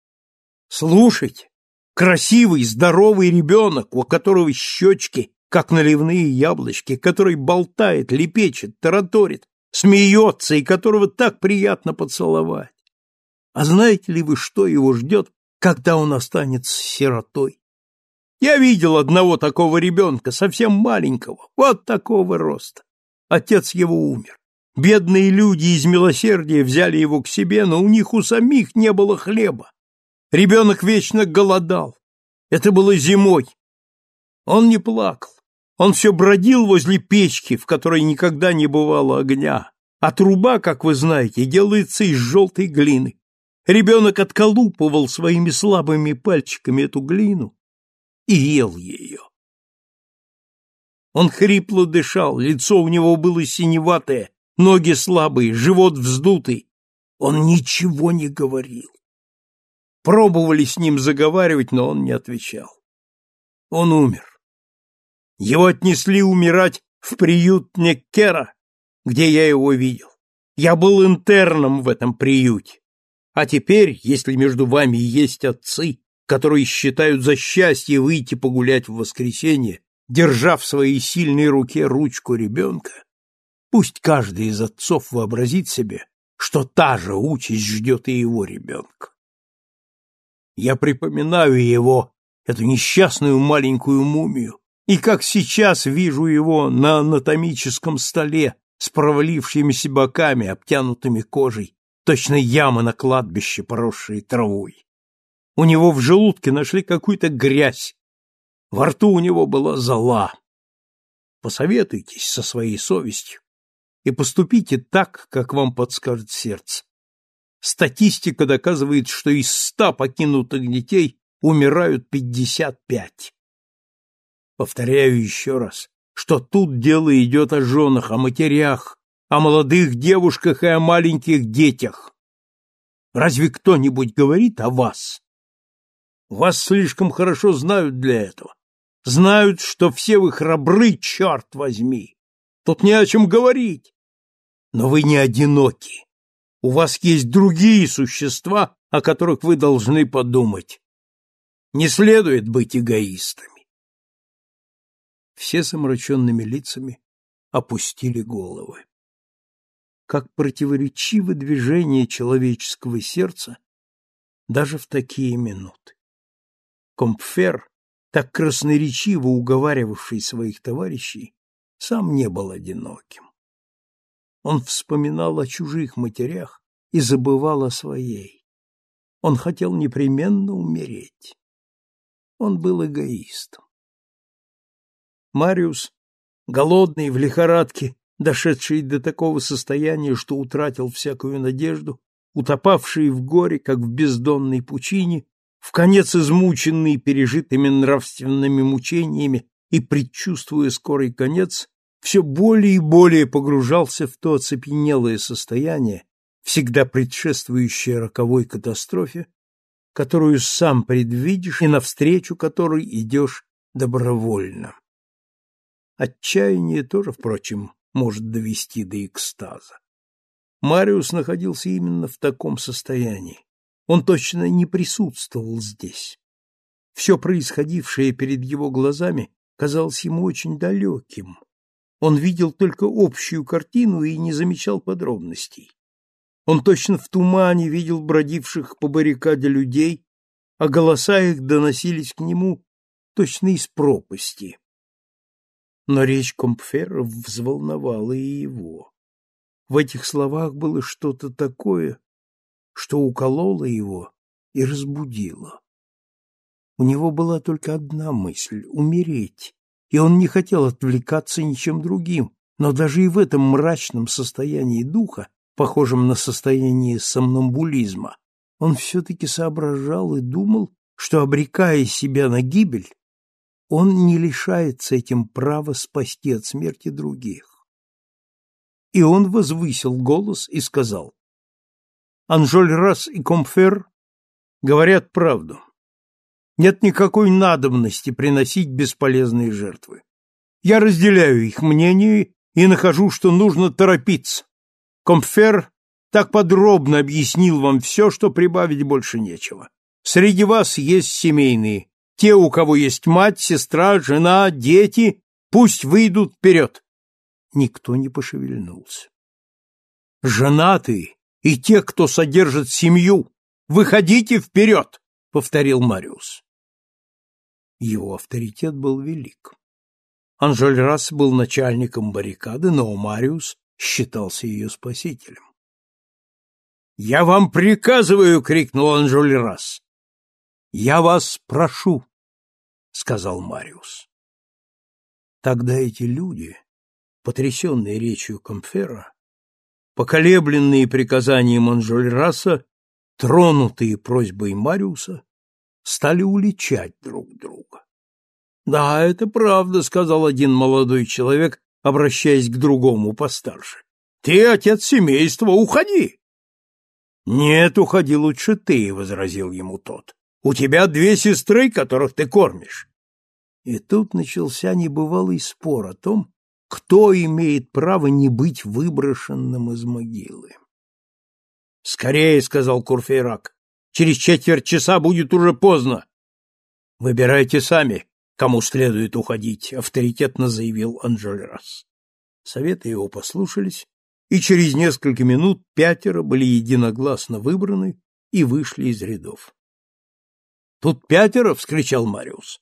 Слушайте, красивый, здоровый ребенок, у которого щечки, как наливные яблочки, который болтает, лепечет, тараторит, смеется и которого так приятно поцеловать. А знаете ли вы, что его ждет когда он останется сиротой. Я видел одного такого ребенка, совсем маленького, вот такого роста. Отец его умер. Бедные люди из милосердия взяли его к себе, но у них у самих не было хлеба. Ребенок вечно голодал. Это было зимой. Он не плакал. Он все бродил возле печки, в которой никогда не бывало огня. А труба, как вы знаете, делается из желтой глины. Ребенок отколупывал своими слабыми пальчиками эту глину и ел ее. Он хрипло дышал, лицо у него было синеватое, ноги слабые, живот вздутый. Он ничего не говорил. Пробовали с ним заговаривать, но он не отвечал. Он умер. Его отнесли умирать в приют Неккера, где я его видел. Я был интерном в этом приюте. А теперь, если между вами есть отцы, которые считают за счастье выйти погулять в воскресенье, держа в своей сильной руке ручку ребенка, пусть каждый из отцов вообразит себе, что та же участь ждет и его ребенка. Я припоминаю его, эту несчастную маленькую мумию, и как сейчас вижу его на анатомическом столе с провалившимися боками, обтянутыми кожей, точно яма на кладбище, поросшие травой. У него в желудке нашли какую-то грязь, во рту у него была зола. Посоветуйтесь со своей совестью и поступите так, как вам подскажет сердце. Статистика доказывает, что из ста покинутых детей умирают пятьдесят пять. Повторяю еще раз, что тут дело идет о женах, о матерях, о молодых девушках и о маленьких детях. Разве кто-нибудь говорит о вас? Вас слишком хорошо знают для этого знают, что все вы храбры, черт возьми. Тут не о чем говорить. Но вы не одиноки. У вас есть другие существа, о которых вы должны подумать. Не следует быть эгоистами. Все с омраченными лицами опустили головы. Как противоречивы движения человеческого сердца даже в такие минуты. Компфер так красноречиво уговаривавший своих товарищей, сам не был одиноким. Он вспоминал о чужих матерях и забывал о своей. Он хотел непременно умереть. Он был эгоистом. Мариус, голодный, в лихорадке, дошедший до такого состояния, что утратил всякую надежду, утопавший в горе, как в бездонной пучине, в конец измученный пережитыми нравственными мучениями и предчувствуя скорый конец, все более и более погружался в то оцепенелое состояние, всегда предшествующее роковой катастрофе, которую сам предвидишь и навстречу которой идешь добровольно. Отчаяние тоже, впрочем, может довести до экстаза. Мариус находился именно в таком состоянии. Он точно не присутствовал здесь. Все происходившее перед его глазами казалось ему очень далеким. Он видел только общую картину и не замечал подробностей. Он точно в тумане видел бродивших по баррикаде людей, а голоса их доносились к нему точно из пропасти. Но речь Компфера взволновала и его. В этих словах было что-то такое, что укололо его и разбудило. У него была только одна мысль — умереть, и он не хотел отвлекаться ничем другим, но даже и в этом мрачном состоянии духа, похожем на состояние сомнамбулизма, он все-таки соображал и думал, что, обрекая себя на гибель, он не лишается этим права спасти от смерти других. И он возвысил голос и сказал, Анжольрас и Комфер говорят правду. Нет никакой надобности приносить бесполезные жертвы. Я разделяю их мнение и нахожу, что нужно торопиться. Комфер так подробно объяснил вам все, что прибавить больше нечего. Среди вас есть семейные. Те, у кого есть мать, сестра, жена, дети, пусть выйдут вперед. Никто не пошевельнулся. Женатые и те, кто содержит семью. Выходите вперед!» — повторил Мариус. Его авторитет был велик. Анжельрас был начальником баррикады, но Мариус считался ее спасителем. «Я вам приказываю!» — крикнул Анжельрас. Я вас прошу, сказал Мариус. Тогда эти люди, потрясенные речью Комфера, поколебленные приказанием Анжольраса, тронутые просьбой Мариуса, стали уличать друг друга. «Да, это правда», — сказал один молодой человек, обращаясь к другому постарше. «Ты отец семейства, уходи!» «Нет, уходи лучше ты», — возразил ему тот. «У тебя две сестры, которых ты кормишь». И тут начался небывалый спор о том, кто имеет право не быть выброшенным из могилы. «Скорее», — сказал Курфейрак, — «через четверть часа будет уже поздно». «Выбирайте сами, кому следует уходить», — авторитетно заявил Анжельрас. Советы его послушались, и через несколько минут пятеро были единогласно выбраны и вышли из рядов. «Тут пятеро!» — вскричал Мариус.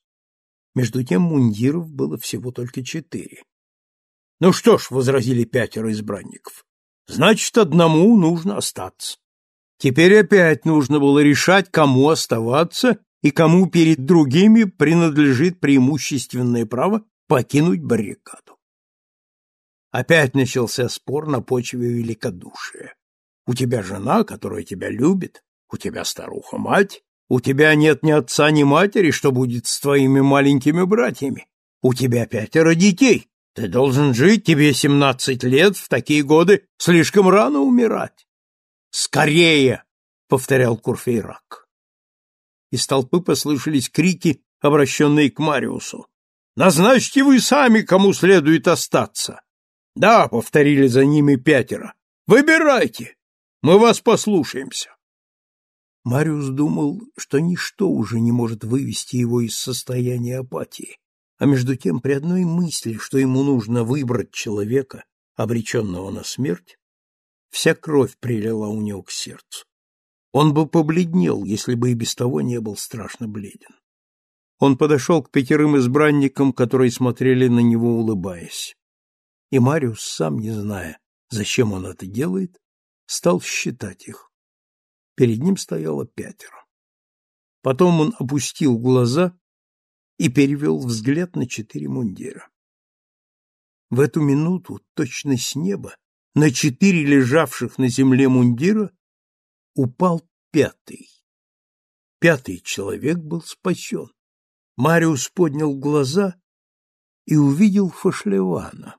Между тем мундиров было всего только четыре. «Ну что ж», — возразили пятеро избранников, — «значит, одному нужно остаться». Теперь опять нужно было решать, кому оставаться и кому перед другими принадлежит преимущественное право покинуть баррикаду. Опять начался спор на почве великодушия. У тебя жена, которая тебя любит, у тебя старуха-мать, у тебя нет ни отца, ни матери, что будет с твоими маленькими братьями. У тебя пятеро детей. Ты должен жить, тебе семнадцать лет, в такие годы слишком рано умирать. Скорее, повторял Курфейрак. Из толпы послышались крики, обращенные к Мариусу. Назначьте вы сами, кому следует остаться. Да, повторили за ними пятеро. Выбирайте. Мы вас послушаемся. Мариус думал, что ничто уже не может вывести его из состояния апатии, а между тем при одной мысли, что ему нужно выбрать человека, обреченного на смерть, вся кровь прилила у него к сердцу. Он бы побледнел, если бы и без того не был страшно бледен. Он подошел к пятерым избранникам, которые смотрели на него, улыбаясь. И Мариус, сам не зная, зачем он это делает, стал считать их. Перед ним стояло пятеро. Потом он опустил глаза и перевел взгляд на четыре мундира. В эту минуту, точно с неба, на четыре лежавших на земле мундира упал пятый. Пятый человек был спасен. Мариус поднял глаза и увидел Фашлевана.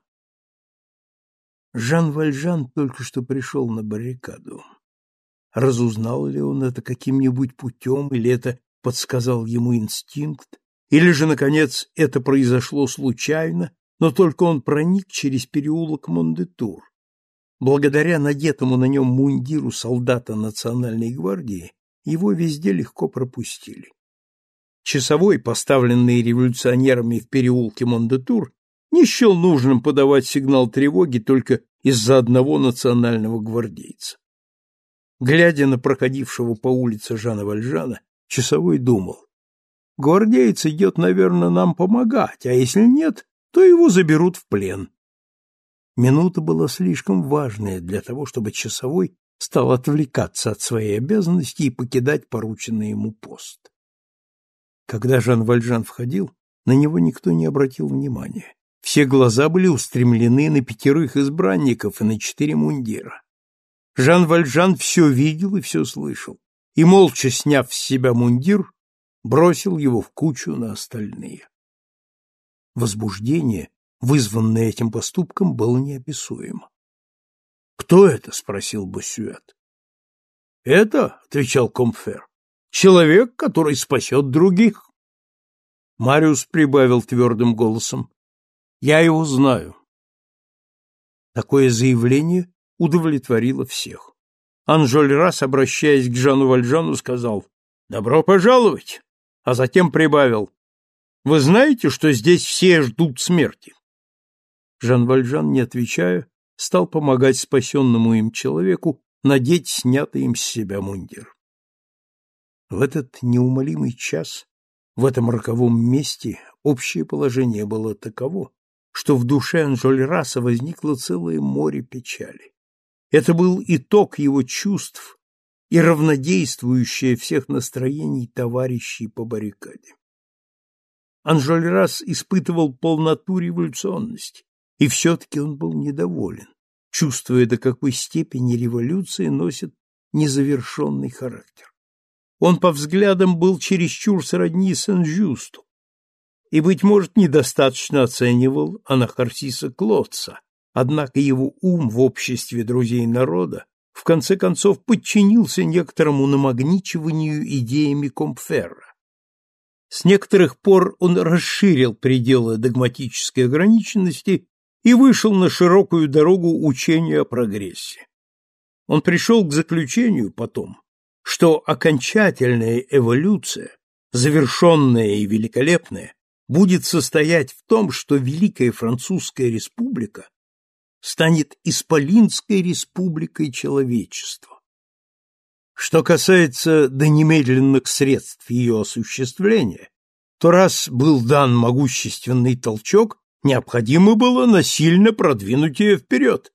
Жан Вальжан только что пришел на баррикаду. Разузнал ли он это каким-нибудь путем, или это подсказал ему инстинкт, или же, наконец, это произошло случайно, но только он проник через переулок Мондетур. Благодаря надетому на нем мундиру солдата Национальной гвардии его везде легко пропустили. Часовой, поставленный революционерами в переулке Мондетур, не счел нужным подавать сигнал тревоги только из-за одного национального гвардейца. Глядя на проходившего по улице Жана Вальжана, часовой думал, «Гвардеец идет, наверное, нам помогать, а если нет, то его заберут в плен». Минута была слишком важная для того, чтобы часовой стал отвлекаться от своей обязанности и покидать порученный ему пост. Когда Жан Вальжан входил, на него никто не обратил внимания. Все глаза были устремлены на пятерых избранников и на четыре мундира. Жан Вальжан все видел и все слышал, и, молча сняв с себя мундир, бросил его в кучу на остальные. Возбуждение, вызванное этим поступком, было неописуемо. «Кто это?» — спросил Боссюэт. «Это», — отвечал Комфер, — «человек, который спасет других». Мариус прибавил твердым голосом. «Я его знаю». Такое заявление удовлетворило всех. Анжоль раз, обращаясь к Жану Вальжану, сказал «Добро пожаловать!» а затем прибавил «Вы знаете, что здесь все ждут смерти?» Жан Вальжан, не отвечая, стал помогать спасенному им человеку надеть снятый им с себя мундир. В этот неумолимый час, в этом роковом месте, общее положение было таково, что в душе Анжольраса возникло целое море печали. Это был итог его чувств и равнодействующая всех настроений товарищей по баррикаде. Анжольрас испытывал полноту революционности, и все-таки он был недоволен, чувствуя, до какой степени революция носит незавершенный характер. Он по взглядам был чересчур сродни Сен-Жюсту, и, быть может, недостаточно оценивал Анахарсиса Клотца, однако его ум в обществе друзей народа в конце концов подчинился некоторому намагничиванию идеями Компферра. С некоторых пор он расширил пределы догматической ограниченности и вышел на широкую дорогу учения о прогрессе. Он пришел к заключению потом, что окончательная эволюция, завершенная и великолепная, будет состоять в том, что Великая Французская Республика станет Исполинской Республикой Человечества. Что касается до немедленных средств ее осуществления, то раз был дан могущественный толчок, необходимо было насильно продвинуть ее вперед.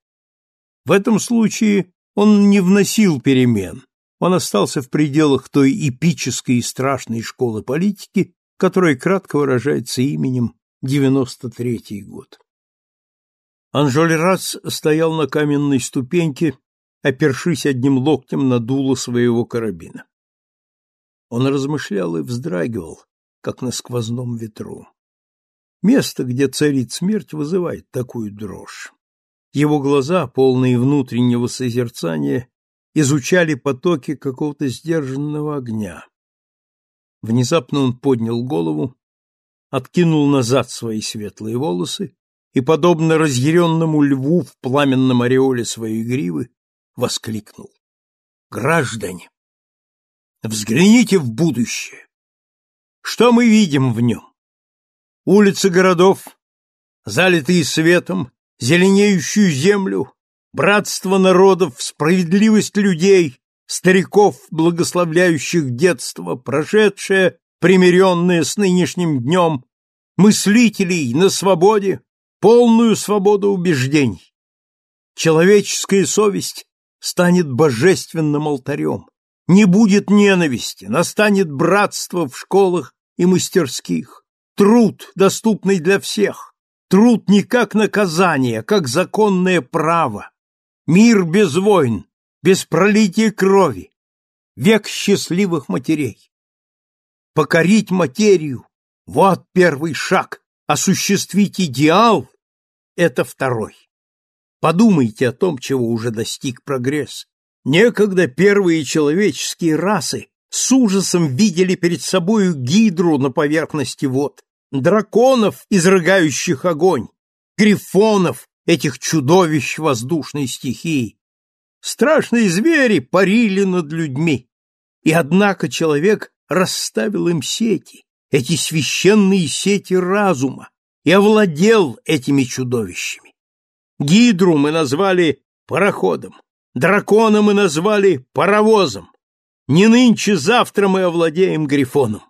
В этом случае он не вносил перемен, он остался в пределах той эпической и страшной школы политики, которая кратко выражается именем 93-й год. Анжоль-Рас стоял на каменной ступеньке, опершись одним локтем на дуло своего карабина. Он размышлял и вздрагивал, как на сквозном ветру. Место, где царит смерть, вызывает такую дрожь. Его глаза, полные внутреннего созерцания, изучали потоки какого-то сдержанного огня. Внезапно он поднял голову, откинул назад свои светлые волосы и, подобно разъяренному льву в пламенном ореоле своей гривы, воскликнул. «Граждане, взгляните в будущее! Что мы видим в нем? Улицы городов, залитые светом, зеленеющую землю, братство народов, справедливость людей, стариков, благословляющих детство, прошедшее, примиренное с нынешним днем, мыслителей на свободе, полную свободу убеждений. Человеческая совесть станет божественным алтарем. Не будет ненависти, настанет братство в школах и мастерских. Труд, доступный для всех. Труд не как наказание, как законное право. Мир без войн, без пролития крови. Век счастливых матерей. Покорить материю — вот первый шаг осуществить идеал — это второй. Подумайте о том, чего уже достиг прогресс. Некогда первые человеческие расы с ужасом видели перед собою гидру на поверхности вод, драконов, изрыгающих огонь, грифонов, этих чудовищ воздушной стихии. Страшные звери парили над людьми, и однако человек расставил им сети, эти священные сети разума и овладел этими чудовищами. Гидру мы назвали пароходом, дракона мы назвали паровозом. Не нынче-завтра мы овладеем грифоном.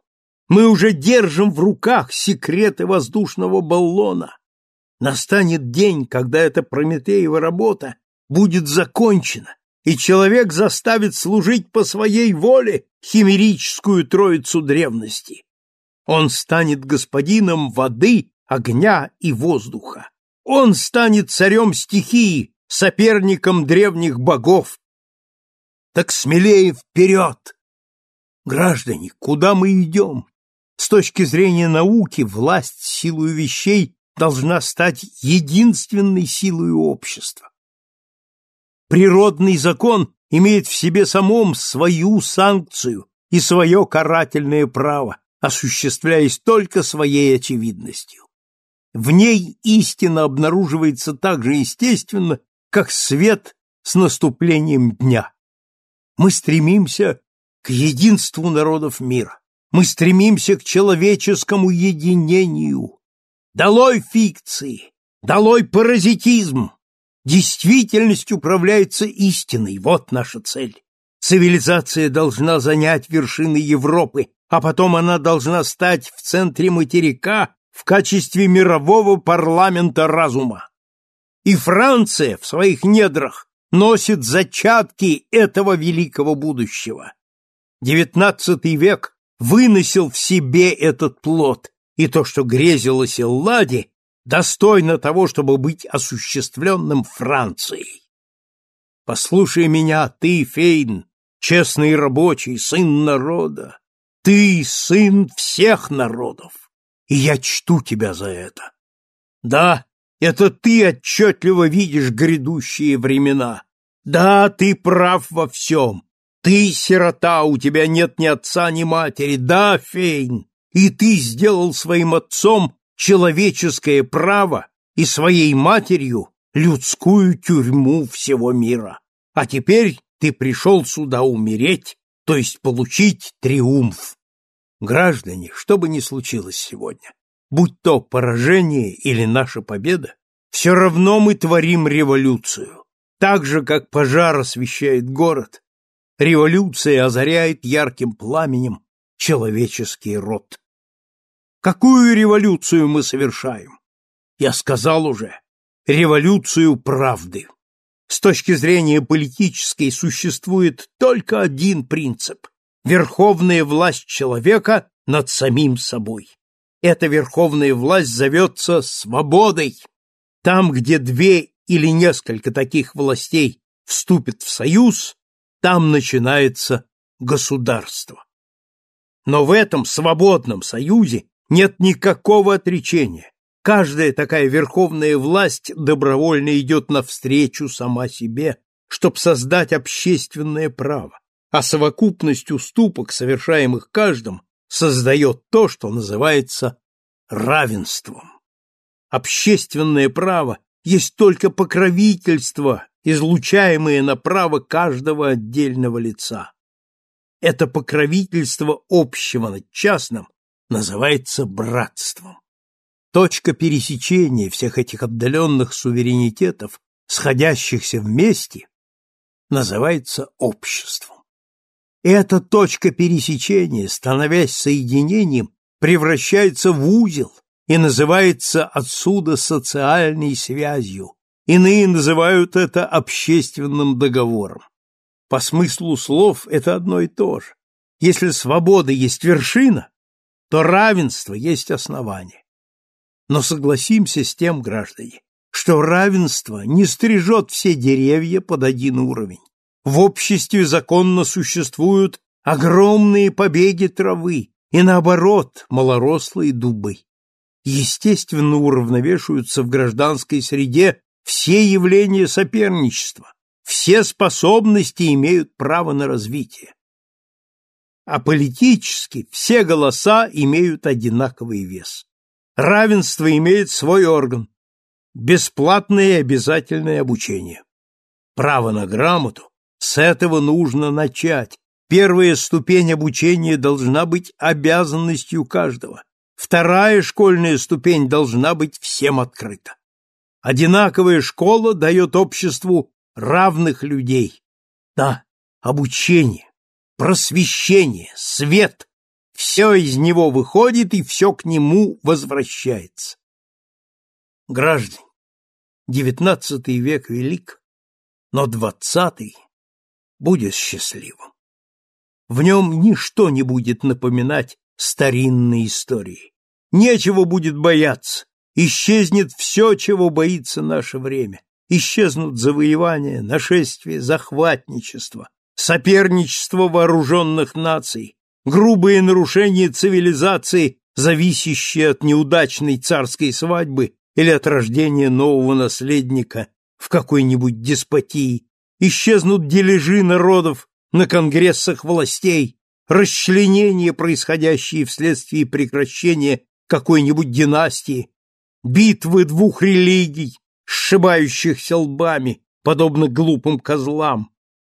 Мы уже держим в руках секреты воздушного баллона. Настанет день, когда эта Прометеева работа будет закончена, и человек заставит служить по своей воле химерическую троицу древности. Он станет господином воды, огня и воздуха. Он станет царем стихии, соперником древних богов. Так смелее вперед! Граждане, куда мы идем? С точки зрения науки, власть силою вещей должна стать единственной силой общества. Природный закон имеет в себе самом свою санкцию и свое карательное право, осуществляясь только своей очевидностью. В ней истина обнаруживается так же естественно, как свет с наступлением дня. Мы стремимся к единству народов мира. Мы стремимся к человеческому единению. Долой фикции! Долой паразитизм! Действительность управляется истиной, вот наша цель. Цивилизация должна занять вершины Европы, а потом она должна стать в центре материка в качестве мирового парламента разума. И Франция в своих недрах носит зачатки этого великого будущего. Девятнадцатый век выносил в себе этот плод, и то, что грезилось Элладе, достойно того, чтобы быть осуществленным Францией. Послушай меня, ты, Фейн, честный рабочий, сын народа. Ты сын всех народов, и я чту тебя за это. Да, это ты отчетливо видишь грядущие времена. Да, ты прав во всем. Ты сирота, у тебя нет ни отца, ни матери. Да, Фейн, и ты сделал своим отцом человеческое право и своей матерью людскую тюрьму всего мира. А теперь ты пришел сюда умереть, то есть получить триумф. Граждане, что бы ни случилось сегодня, будь то поражение или наша победа, все равно мы творим революцию. Так же, как пожар освещает город, революция озаряет ярким пламенем человеческий род. Какую революцию мы совершаем? Я сказал уже, революцию правды. С точки зрения политической существует только один принцип – верховная власть человека над самим собой. Эта верховная власть зовется свободой. Там, где две или несколько таких властей вступят в союз, там начинается государство. Но в этом свободном союзе нет никакого отречения, Каждая такая верховная власть добровольно идет навстречу сама себе, чтобы создать общественное право, а совокупность уступок, совершаемых каждым, создает то, что называется равенством. Общественное право есть только покровительство, излучаемое на право каждого отдельного лица. Это покровительство общего над частным называется братством. Точка пересечения всех этих отдаленных суверенитетов, сходящихся вместе, называется обществом. Эта точка пересечения, становясь соединением, превращается в узел и называется отсюда социальной связью. Иные называют это общественным договором. По смыслу слов это одно и то же. Если свобода есть вершина, то равенство есть основание. Но согласимся с тем, граждане, что равенство не стрижет все деревья под один уровень. В обществе законно существуют огромные побеги травы и, наоборот, малорослые дубы. Естественно, уравновешиваются в гражданской среде все явления соперничества, все способности имеют право на развитие. А политически все голоса имеют одинаковый вес. Равенство имеет свой орган. Бесплатное и обязательное обучение. Право на грамоту. С этого нужно начать. Первая ступень обучения должна быть обязанностью каждого. Вторая школьная ступень должна быть всем открыта. Одинаковая школа дает обществу равных людей. Да, обучение, просвещение, свет все из него выходит и все к нему возвращается. Граждане, девятнадцатый век велик, но двадцатый будет счастливым. В нем ничто не будет напоминать старинные истории. Нечего будет бояться. Исчезнет все, чего боится наше время. Исчезнут завоевания, нашествия, захватничество, соперничество вооруженных наций, грубые нарушения цивилизации, зависящие от неудачной царской свадьбы или от рождения нового наследника в какой-нибудь деспотии, исчезнут дележи народов на конгрессах властей, расчленения, происходящие вследствие прекращения какой-нибудь династии, битвы двух религий, сшибающихся лбами, подобно глупым козлам,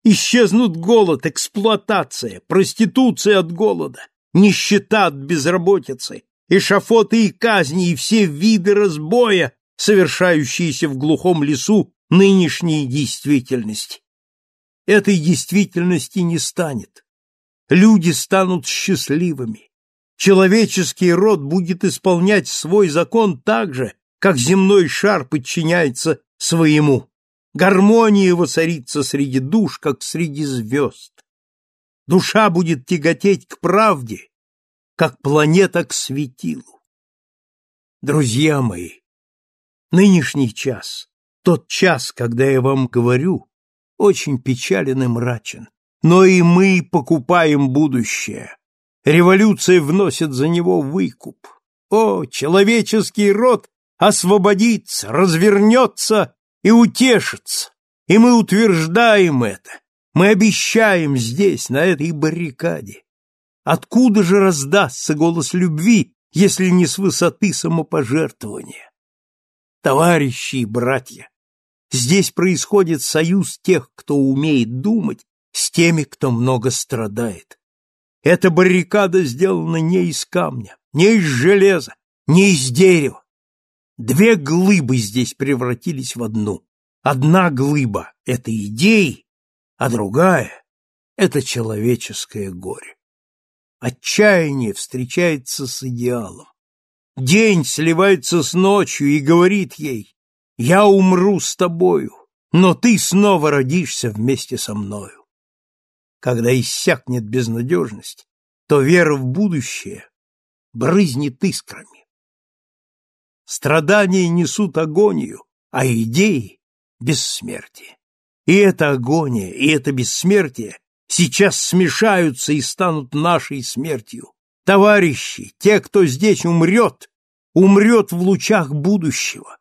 Исчезнут голод, эксплуатация, проституция от голода, нищета от безработицы, эшафоты и казни и все виды разбоя, совершающиеся в глухом лесу нынешней действительности. Этой действительности не станет. Люди станут счастливыми. Человеческий род будет исполнять свой закон так же, как земной шар подчиняется своему. Гармония воцарится среди душ, как среди звезд. Душа будет тяготеть к правде, как планета к светилу. Друзья мои, нынешний час, тот час, когда я вам говорю, очень печален и мрачен, но и мы покупаем будущее. Революция вносит за него выкуп. О, человеческий род освободится, развернется и утешится. И мы утверждаем это. Мы обещаем здесь, на этой баррикаде. Откуда же раздастся голос любви, если не с высоты самопожертвования? Товарищи и братья, здесь происходит союз тех, кто умеет думать, с теми, кто много страдает. Эта баррикада сделана не из камня, не из железа, не из дерева. Две глыбы здесь превратились в одну. Одна глыба — это идеи, а другая — это человеческое горе. Отчаяние встречается с идеалом. День сливается с ночью и говорит ей, «Я умру с тобою, но ты снова родишься вместе со мною». Когда иссякнет безнадежность, то вера в будущее брызнет искрами. Страдания несут агонию, а идеи — бессмертие. И эта агония, и это бессмертие сейчас смешаются и станут нашей смертью. Товарищи, те, кто здесь умрет, умрет в лучах будущего,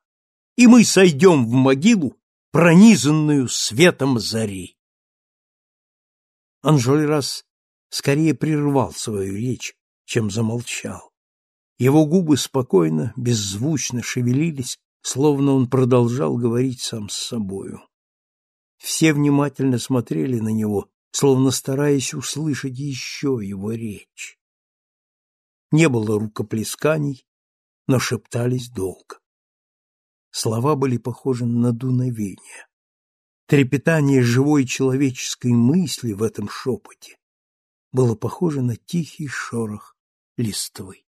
и мы сойдем в могилу, пронизанную светом зари. Анжольрас скорее прервал свою речь, чем замолчал. Его губы спокойно, беззвучно шевелились, словно он продолжал говорить сам с собою. Все внимательно смотрели на него, словно стараясь услышать еще его речь. Не было рукоплесканий, но шептались долго. Слова были похожи на дуновение. Трепетание живой человеческой мысли в этом шепоте было похоже на тихий шорох листвы.